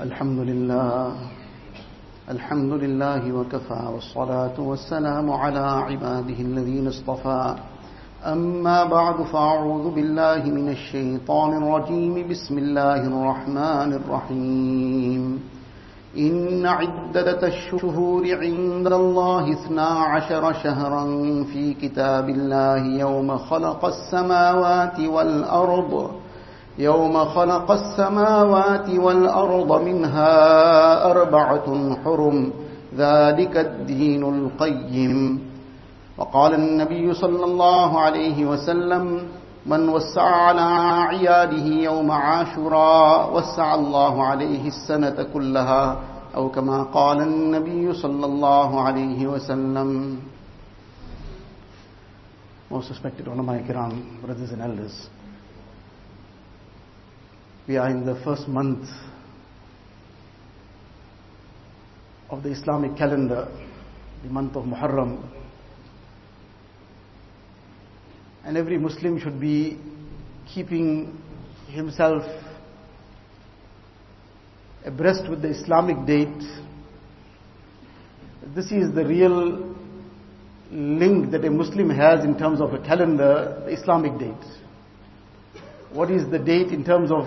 الحمد لله. الحمد لله وكفى والصلاة والسلام على عباده الذين اصطفى. أما بعد فأعوذ بالله من الشيطان الرجيم. بسم الله الرحمن الرحيم. إن عدة الشهور عند الله اثنا عشر شهرا في كتاب الله يوم خلق السماوات والأرض. يوم خلق السماوات والأرض منها أربعة حرم ذلك الدين القيم وقال النبي صلى الله عليه وسلم من وسع على عياده يوم عاشوراء وسع الله عليه السنة كلها أو كما قال النبي صلى الله عليه وسلم Most respected ulama kiram, brothers and elders. We are in the first month of the Islamic calendar, the month of Muharram. And every Muslim should be keeping himself abreast with the Islamic date. This is the real link that a Muslim has in terms of a calendar, the Islamic date. What is the date in terms of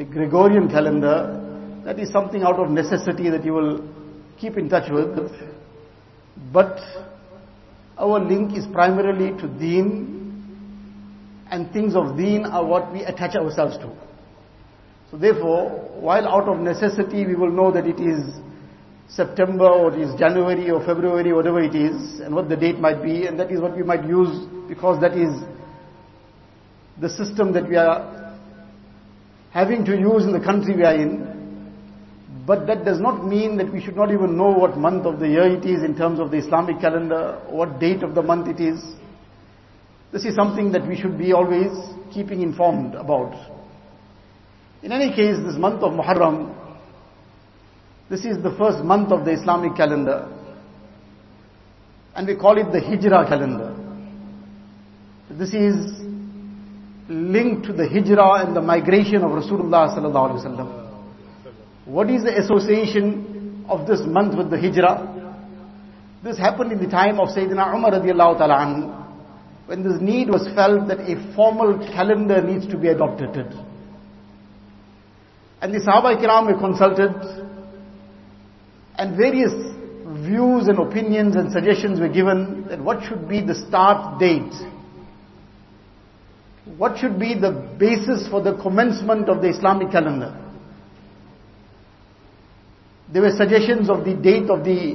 the Gregorian calendar? That is something out of necessity that you will keep in touch with. But our link is primarily to deen and things of deen are what we attach ourselves to. So therefore, while out of necessity we will know that it is September or it is January or February, whatever it is, and what the date might be, and that is what we might use because that is the system that we are having to use in the country we are in. But that does not mean that we should not even know what month of the year it is in terms of the Islamic calendar, what date of the month it is. This is something that we should be always keeping informed about. In any case, this month of Muharram, this is the first month of the Islamic calendar. And we call it the Hijrah calendar. This is linked to the Hijrah and the migration of Rasulullah sallallahu alaihi wasallam. What is the association of this month with the Hijrah? This happened in the time of Sayyidina Umar radiallahu ta'ala anhu, when this need was felt that a formal calendar needs to be adopted. And the Sahaba Kiram were consulted, and various views and opinions and suggestions were given that what should be the start date. What should be the basis for the commencement of the Islamic calendar? There were suggestions of the date of the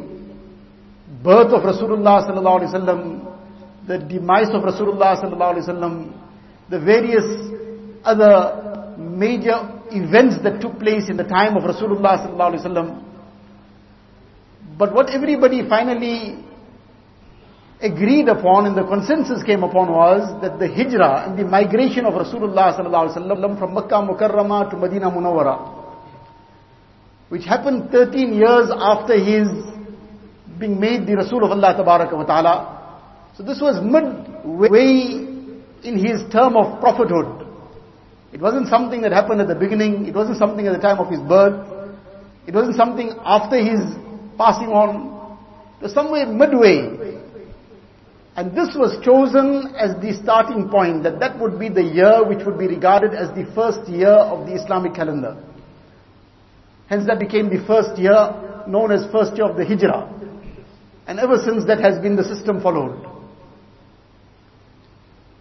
birth of Rasulullah sallallahu alaihi wasallam, the demise of Rasulullah sallallahu alaihi wasallam, the various other major events that took place in the time of Rasulullah sallallahu alaihi wasallam. But what everybody finally agreed upon and the consensus came upon was that the hijrah and the migration of Rasulullah sallallahu from Makkah Mukarramah to Medina Munawwara, which happened 13 years after his being made the Rasul of Allah ta'ala. So this was midway in his term of prophethood. It wasn't something that happened at the beginning. It wasn't something at the time of his birth. It wasn't something after his passing on. It was somewhere midway. And this was chosen as the starting point, that that would be the year which would be regarded as the first year of the Islamic calendar. Hence that became the first year known as first year of the Hijrah. And ever since that has been the system followed.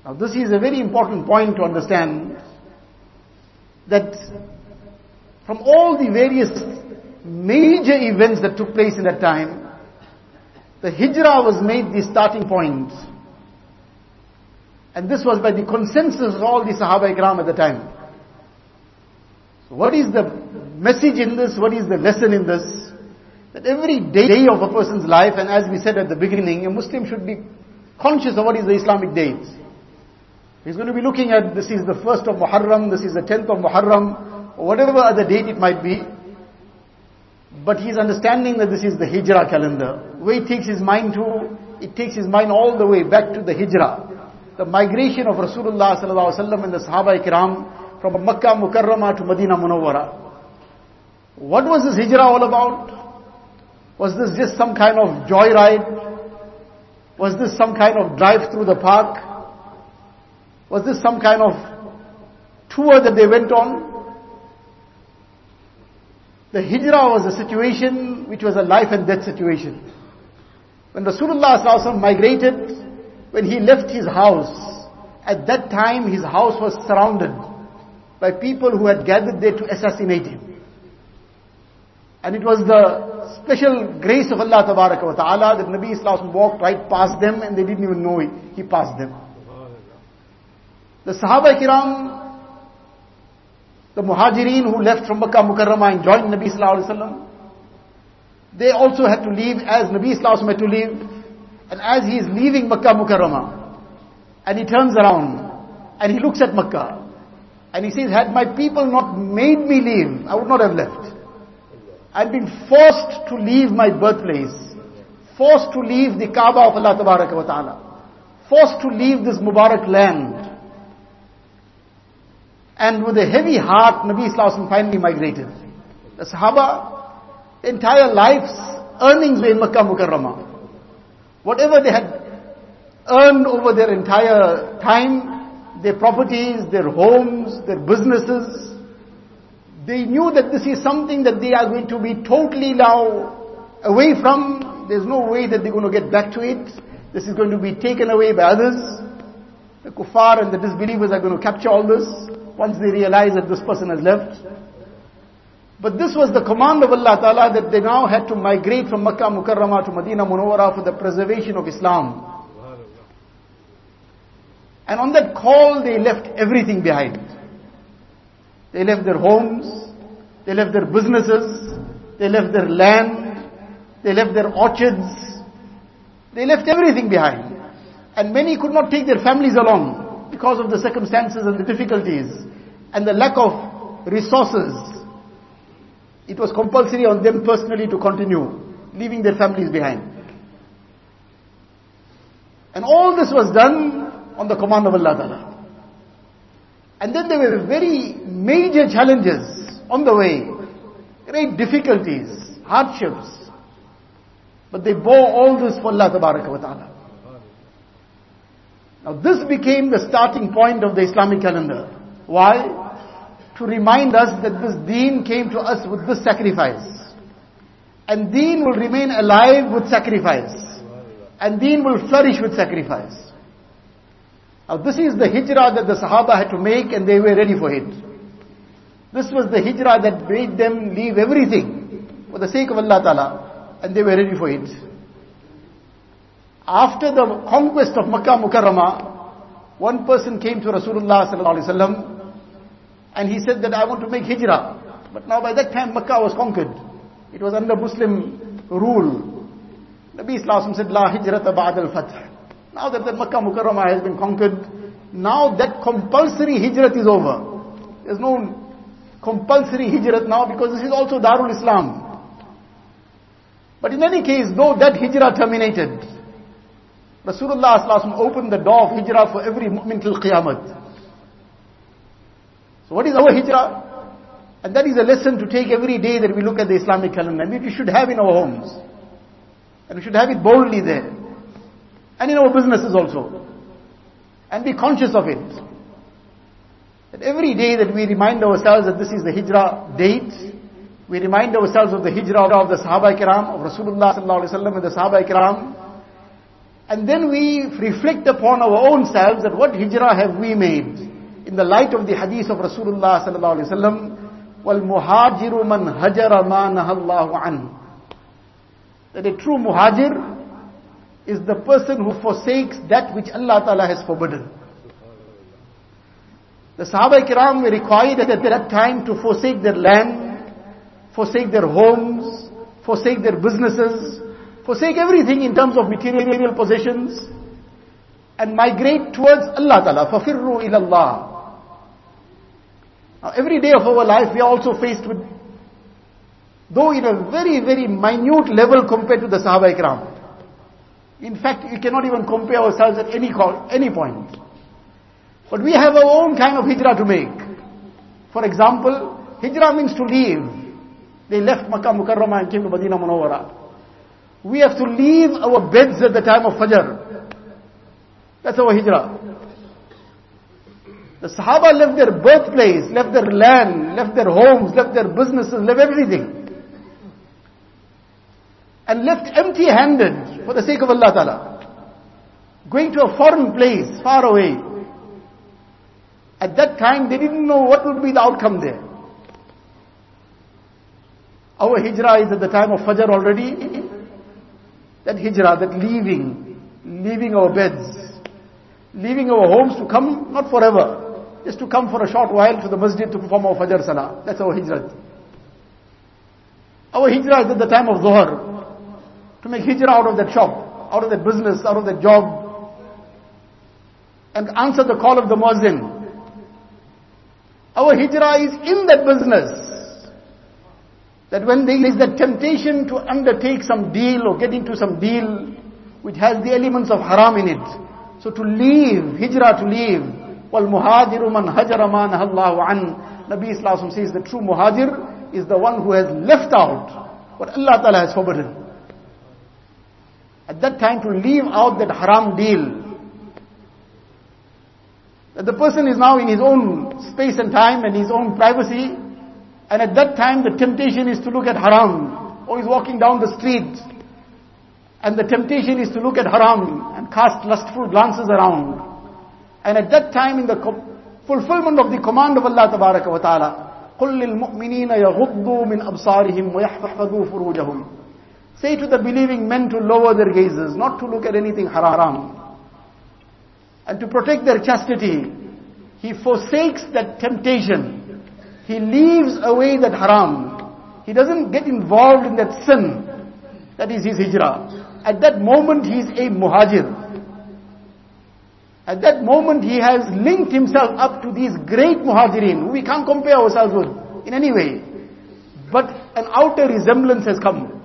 Now this is a very important point to understand that from all the various major events that took place in that time, the hijrah was made the starting point. And this was by the consensus of all the Sahaba Ikram at the time. So what is the message in this? What is the lesson in this? That every day of a person's life, and as we said at the beginning, a Muslim should be conscious of what is the Islamic date. He's going to be looking at this is the first of Muharram, this is the tenth of Muharram, or whatever other date it might be. But he's understanding that this is the Hijrah calendar. Where it takes his mind to, it takes his mind all the way back to the Hijrah. The migration of Rasulullah sallallahu alaihi wasallam and the Sahaba Ikram from Makkah Mukarramah to Medina Munawwara. What was this hijrah all about? Was this just some kind of joyride? Was this some kind of drive through the park? Was this some kind of tour that they went on? The hijrah was a situation which was a life and death situation. When Rasulullah migrated, when he left his house, at that time his house was surrounded by people who had gathered there to assassinate him. And it was the special grace of Allah ta'ala that Nabi Islam walked right past them and they didn't even know. He passed them. The Sahaba Kiram, the Muhajirin who left from Makkah Mukarramah and joined Nabi Sallallahu Alaihi Wasallam, they also had to leave as Nabi Sallallahu Alaihi Wasallam had to leave. And as he is leaving Makkah Mukarramah, and he turns around, and he looks at Makkah, and he says, had my people not made me leave, I would not have left. I've been forced to leave my birthplace, forced to leave the Kaaba of Allah ta'ala, forced to leave this Mubarak land. And with a heavy heart, Nabi Islam finally migrated. The Sahaba, entire life's earnings were in Makkah Mukarramah. Whatever they had earned over their entire time, their properties, their homes, their businesses, they knew that this is something that they are going to be totally now away from. There's no way that they're going to get back to it. This is going to be taken away by others. The kuffar and the disbelievers are going to capture all this once they realize that this person has left. But this was the command of Allah Ta'ala that they now had to migrate from Makkah Mukarramah to Medina Munawwara for the preservation of Islam. And on that call they left everything behind. They left their homes, they left their businesses, they left their land, they left their orchards, they left everything behind. And many could not take their families along because of the circumstances and the difficulties and the lack of resources. It was compulsory on them personally to continue, leaving their families behind. And all this was done on the command of Allah Ta'ala. And then there were very major challenges on the way, great difficulties, hardships. But they bore all this for Allah ta'ala. Now this became the starting point of the Islamic calendar. Why? To remind us that this deen came to us with this sacrifice. And deen will remain alive with sacrifice. And deen will flourish with sacrifice. Now this is the hijrah that the Sahaba had to make and they were ready for it. This was the hijrah that made them leave everything for the sake of Allah Ta'ala and they were ready for it. After the conquest of Makkah Mukarramah, one person came to Rasulullah Sallallahu and he said that I want to make hijrah. But now by that time Makkah was conquered. It was under Muslim rule. Nabi Islam said, La hijrata ba'd al-fath. Now that the Makkah Mukarramah has been conquered, now that compulsory hijrat is over. There's no compulsory hijrat now because this is also Darul Islam. But in any case, though that hijrah terminated, Rasulullah opened the door of hijrah for every mu'min till Qiyamah. So what is our hijrah? And that is a lesson to take every day that we look at the Islamic calendar. And we should have in our homes. And we should have it boldly there and in our businesses also. And be conscious of it. That every day that we remind ourselves that this is the hijrah date, we remind ourselves of the hijrah of the Sahaba Kiram, of Rasulullah Sallallahu Alaihi Wasallam and the Sahaba Kiram. And then we reflect upon our own selves that what hijrah have we made in the light of the hadith of Rasulullah sallallahu alaihi wasallam, "Wal muhajiru man hajara ma nahallahu an." That a true muhajir is the person who forsakes that which Allah Ta'ala has forbidden. The Sahaba Kiram were required at that time to forsake their land, forsake their homes, forsake their businesses, forsake everything in terms of material possessions, and migrate towards Allah Ta'ala. فَفِرُّوا إِلَى اللَّهِ Now every day of our life we are also faced with, though in a very, very minute level compared to the Sahaba Kiram. In fact, we cannot even compare ourselves at any, call, any point. But we have our own kind of hijrah to make. For example, hijrah means to leave. They left Makkah Mukarramah and came to Medina Munawwara. We have to leave our beds at the time of Fajr. That's our hijrah. The Sahaba left their birthplace, left their land, left their homes, left their businesses, left everything. And left empty handed for the sake of Allah Ta'ala. Going to a foreign place, far away. At that time, they didn't know what would be the outcome there. Our hijrah is at the time of Fajr already. That hijrah, that leaving, leaving our beds, leaving our homes to come, not forever, just to come for a short while to the masjid to perform our Fajr Salah. That's our hijrah. Our hijrah is at the time of Dhuhr. To make hijrah out of that shop, out of that business, out of that job, and answer the call of the muazzin. Our hijrah is in that business. That when there is that temptation to undertake some deal or get into some deal which has the elements of haram in it. So to leave, hijrah to leave. وَالْمُهَاجِرُ مَنْ هَجَرَ مَا نَهَى اللَّهُ عَنْ Nabi Islam says the true muhajir is the one who has left out what Allah Ta'ala has forbidden. At that time to leave out that haram deal, that the person is now in his own space and time and his own privacy, and at that time the temptation is to look at haram, or he's walking down the street, and the temptation is to look at haram and cast lustful glances around. And at that time in the fulfillment of the command of Allah Tabaraka wa Ta'ala, قُلْ لِلْمُؤْمِنِينَ يَغُضُّوا مِنْ أَبْصَارِهِمْ وَيَحْفَظُوا فُرُوجَهُمْ Say to the believing men to lower their gazes, not to look at anything haram and to protect their chastity, he forsakes that temptation. he leaves away that haram. He doesn't get involved in that sin. That is his hijrah. At that moment he is a muhajir. At that moment he has linked himself up to these great muhajirin who we can't compare ourselves with in any way. But an outer resemblance has come.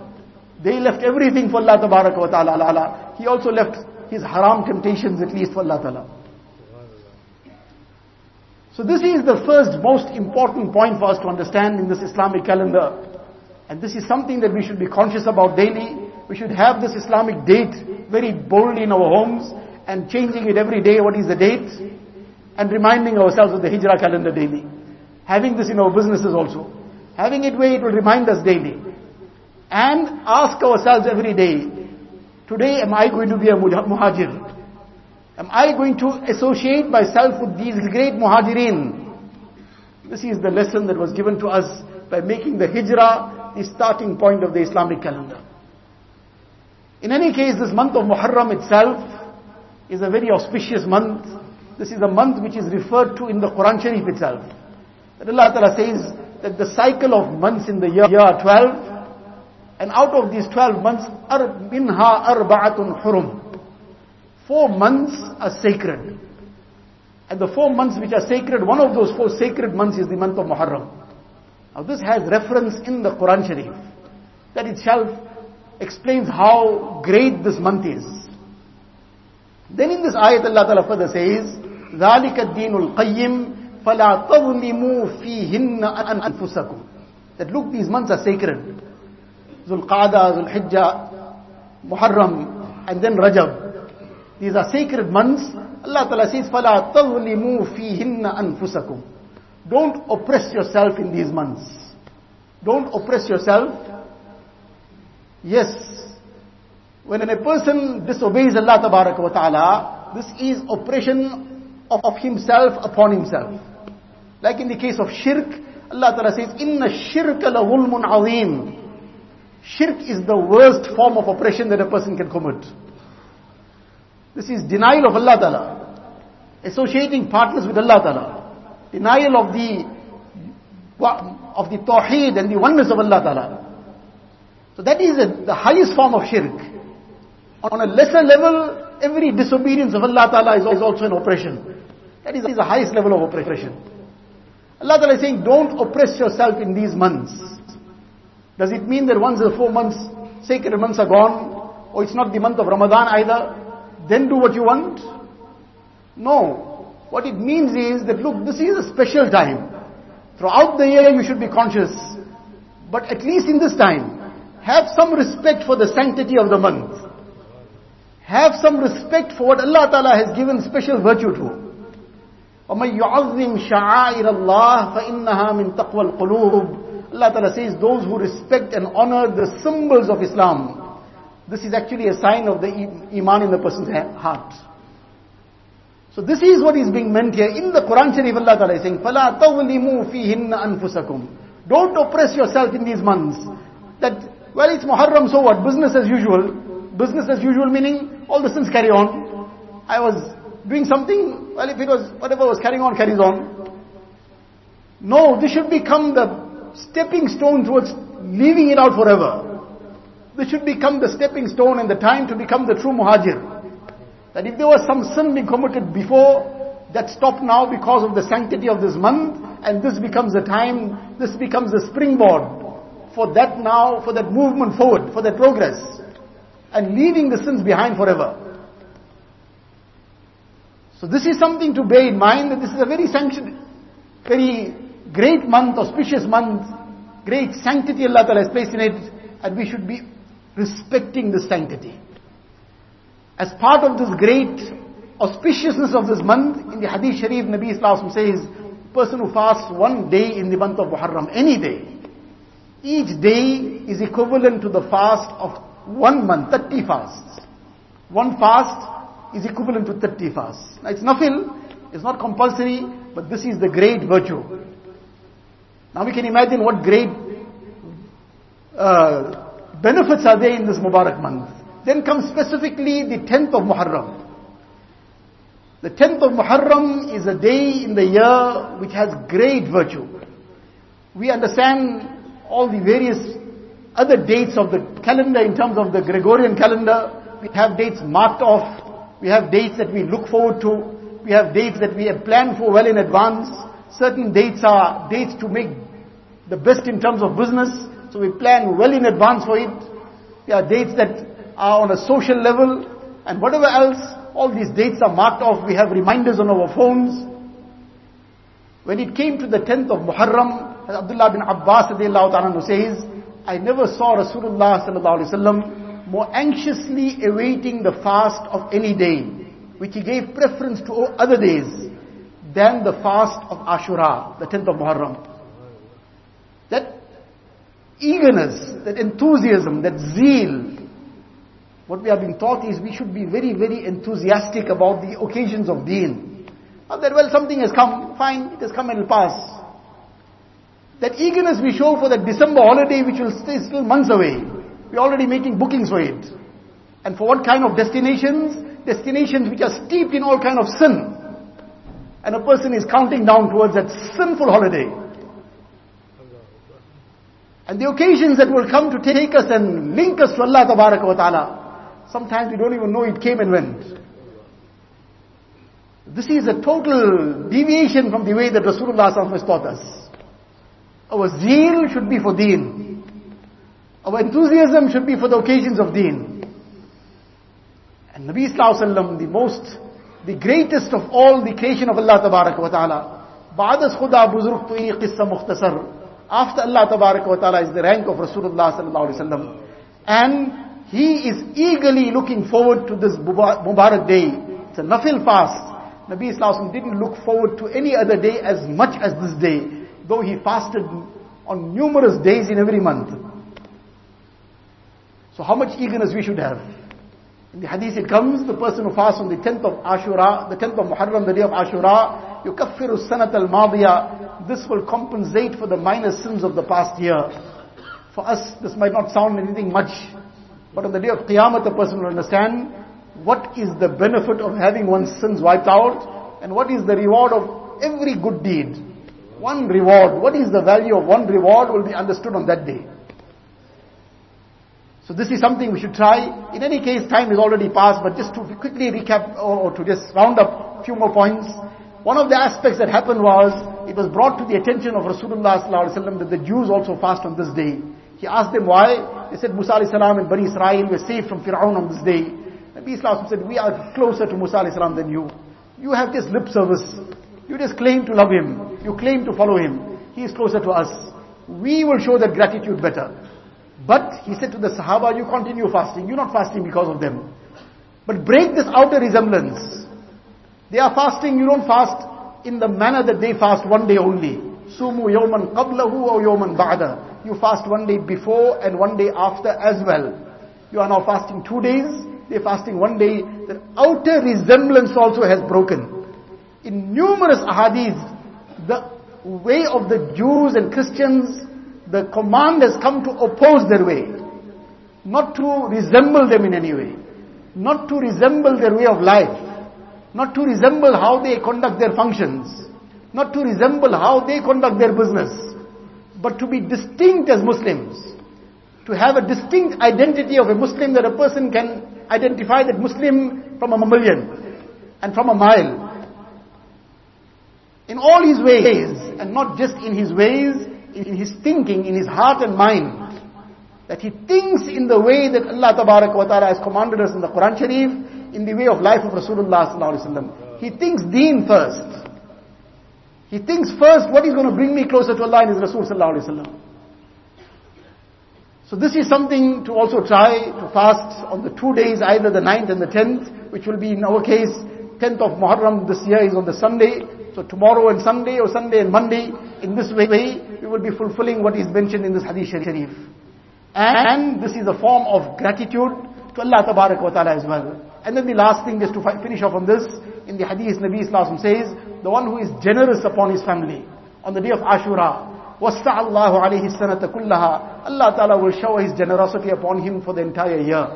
They left everything for Allah wa ta'ala. He also left his haram temptations at least for Allah Ta'ala. So this is the first most important point for us to understand in this Islamic calendar. And this is something that we should be conscious about daily. We should have this Islamic date very boldly in our homes and changing it every day, what is the date? And reminding ourselves of the Hijrah calendar daily. Having this in our businesses also. Having it where it will remind us daily. And ask ourselves every day, Today, am I going to be a muhajir? Am I going to associate myself with these great muhajirin? This is the lesson that was given to us by making the hijrah the starting point of the Islamic calendar. In any case, this month of Muharram itself is a very auspicious month. This is a month which is referred to in the Quran Sharif itself. That Allah Ta'ala says that the cycle of months in the year, year 12 and out of these 12 months, minha arba'atun hurum Four months are sacred. And the four months which are sacred, one of those four sacred months is the month of Muharram. Now this has reference in the Quran Sharif. That itself explains how great this month is. Then in this ayat Allah Ta'ala further says, ذَلِكَ الدِّينُ الْقَيِّمُ فَلَا تَظْلِمُوا فِيهِنَّ أَنفُسَكُمْ That look, these months are sacred. Zulqada, Zulhijjah, Muharram, and then Rajab. These are sacred months. Allah Ta'ala says, فَلَا تَظْلِمُوا فِيهِنَّ أَنفُسَكُمْ Don't oppress yourself in these months. Don't oppress yourself. Yes, when a person disobeys Allah Ta'ala, this is oppression of himself upon himself. Like in the case of shirk, Allah Ta'ala says, إِنَّ الشِّرْكَ لَظُلْمٌ عَظِيمٌ Shirk is the worst form of oppression that a person can commit. This is denial of Allah Ta'ala. Associating partners with Allah Ta'ala. Denial of the, of the tawheed and the oneness of Allah Ta'ala. So that is a, the highest form of shirk. On a lesser level, every disobedience of Allah Ta'ala is also an oppression. That is the highest level of oppression. Allah Ta'ala is saying, don't oppress yourself in these months. Does it mean that once the four months, sacred months are gone, or it's not the month of Ramadan either, then do what you want? No. What it means is that look, this is a special time. Throughout the year you should be conscious. But at least in this time, have some respect for the sanctity of the month. Have some respect for what Allah Ta'ala has given special virtue to. وَمَن يُعَظِّمْ شَعَائِرَ اللَّهِ فَإِنَّهَا مِن تَقْوَى الْقُلُوبِ Allah Ta'ala says, those who respect and honor the symbols of Islam, this is actually a sign of the iman in the person's heart. So this is what is being meant here. In the Quran Sharif, Allah Ta'ala is saying, فَلَا تَظْلِمُوا فِيهِنَّ أَنفُسَكُمْ Don't oppress yourself in these months. That, well, it's Muharram, so what? Business as usual. Business as usual meaning all the sins carry on. I was doing something, well, if it was, whatever was carrying on, carries on. No, this should become the stepping stone towards leaving it out forever. This should become the stepping stone and the time to become the true muhajir. That if there was some sin being committed before, that stop now because of the sanctity of this month, and this becomes the time, this becomes the springboard for that now, for that movement forward, for that progress, and leaving the sins behind forever. So this is something to bear in mind that this is a very sanctioned, very great month, auspicious month, great sanctity Allah Ta'ala has placed in it, and we should be respecting the sanctity. As part of this great auspiciousness of this month, in the Hadith Sharif, Nabi Islam says, person who fasts one day in the month of Muharram, any day, each day is equivalent to the fast of one month, 30 fasts. One fast is equivalent to 30 fasts. Now it's nafil, it's not compulsory, but this is the great virtue. Now we can imagine what great uh, benefits are there in this Mubarak month. Then comes specifically the 10th of Muharram. The 10th of Muharram is a day in the year which has great virtue. We understand all the various other dates of the calendar in terms of the Gregorian calendar. We have dates marked off we have dates that we look forward to. We have dates that we have planned for well in advance. Certain dates are dates to make the best in terms of business. So we plan well in advance for it. There are dates that are on a social level and whatever else. All these dates are marked off. We have reminders on our phones. When it came to the 10th of Muharram, Abdullah bin Abbas says, I never saw Rasulullah sallallahu alaihi wasallam more anxiously awaiting the fast of any day, which he gave preference to other days, than the fast of Ashura, the 10th of Muharram. Eagerness, that enthusiasm, that zeal, what we are being taught is we should be very, very enthusiastic about the occasions of deen. Not that, well, something has come, fine, it has come and will pass. That eagerness we show for that December holiday which will stay still months away. We're already making bookings for it. And for what kind of destinations? Destinations which are steeped in all kind of sin. And a person is counting down towards that sinful holiday. And the occasions that will come to take us and link us to Allah wa ta'ala. Sometimes we don't even know it came and went. This is a total deviation from the way that Rasulullah has taught us. Our zeal should be for deen. Our enthusiasm should be for the occasions of deen. And Nabi Sallallahu the most, the greatest of all the creation of Allah Tabaraka wa Ta'ala. بعد khuda خدا بزرگ تو یہ قصہ مختصر after Allah Ta'ala is the rank of Rasulullah Sallallahu Alaihi Wasallam. And he is eagerly looking forward to this Mubarak day. It's a nafil fast. Nabi Sallallahu didn't look forward to any other day as much as this day, though he fasted on numerous days in every month. So how much eagerness we should have. In the hadith it comes, the person who fasts on the 10th of Ashura, the 10th of Muharram, the day of Ashura, يُكَفِّرُ السَّنَةَ الْمَاضِيَةِ This will compensate for the minor sins of the past year. For us, this might not sound anything much, but on the day of Qiyamah, the person will understand what is the benefit of having one's sins wiped out, and what is the reward of every good deed. One reward, what is the value of one reward will be understood on that day. So this is something we should try. In any case, time is already passed, but just to quickly recap or, or to just round up a few more points. One of the aspects that happened was, it was brought to the attention of Rasulullah that the Jews also fast on this day. He asked them why. They said Musa salam and Bani Israel were saved from Fir'aun on this day. Nabi Islam said, we are closer to Musa salam than you. You have this lip service. You just claim to love him. You claim to follow him. He is closer to us. we will show that gratitude better. But he said to the Sahaba, you continue fasting. You're not fasting because of them. But break this outer resemblance. They are fasting, you don't fast in the manner that they fast one day only. Sumu yawman qablahu or yawman ba'da. You fast one day before and one day after as well. You are now fasting two days, they're fasting one day. The outer resemblance also has broken. In numerous ahadith, the way of the Jews and Christians, the command has come to oppose their way. Not to resemble them in any way. Not to resemble their way of life. Not to resemble how they conduct their functions. Not to resemble how they conduct their business. But to be distinct as Muslims. To have a distinct identity of a Muslim that a person can identify that Muslim from a mammalian and from a mile. In all his ways, and not just in his ways, in his thinking, in his heart and mind. That he thinks in the way that Allah ta'ala has commanded us in the Quran Sharif, in the way of life of Rasulullah sallallahu. He thinks deen first. He thinks first what is going to bring me closer to Allah and His Rasul. So this is something to also try to fast on the two days, either the 9th and the 10th, which will be in our case, 10th of Muharram this year is on the Sunday. So tomorrow and Sunday or Sunday and Monday, in this way, we will be fulfilling what is mentioned in this Hadith Sharif. And this is a form of gratitude to Allah wa Ta'ala as well. And then the last thing, just to finish off on this, in the Hadith, Nabi Islam says, the one who is generous upon his family, on the day of Ashura, وَاسْتَعَ اللَّهُ عَلَيْهِ السَّنَةَ كُلَّهَا Allah Ta'ala will shower His generosity upon him for the entire year.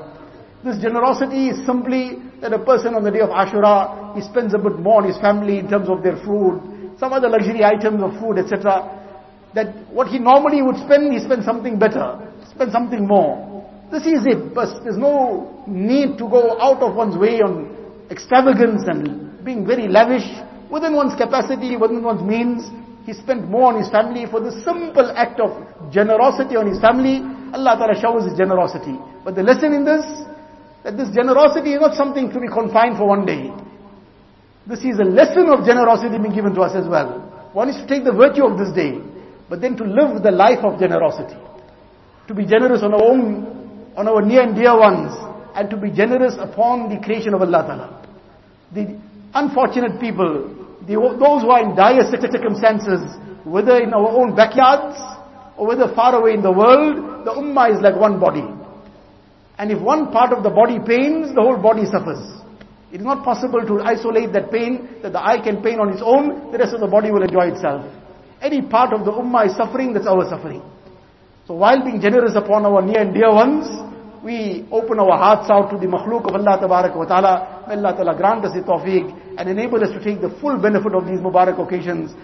This generosity is simply that a person on the day of Ashura, he spends a bit more on his family in terms of their food, some other luxury items of food, etc. That what he normally would spend, he spends something better, spend something more. This is it, but there's no need to go out of one's way on extravagance and being very lavish within one's capacity, within one's means. He spent more on his family for the simple act of generosity on his family. Allah Ta'ala shows his generosity. But the lesson in this, that this generosity is not something to be confined for one day. This is a lesson of generosity being given to us as well. One is to take the virtue of this day, but then to live the life of generosity. To be generous on our own, on our near and dear ones, and to be generous upon the creation of Allah Ta'ala. The unfortunate people, the, those who are in dire circumstances, whether in our own backyards or whether far away in the world, the ummah is like one body. And if one part of the body pains, the whole body suffers. It is not possible to isolate that pain, that the eye can pain on its own, the rest of the body will enjoy itself. Any part of the ummah is suffering, that's our suffering. So while being generous upon our near and dear ones, we open our hearts out to the makhluk of Allah wa ta'ala. May Allah ta'ala grant us the tawfiq and enable us to take the full benefit of these Mubarak occasions.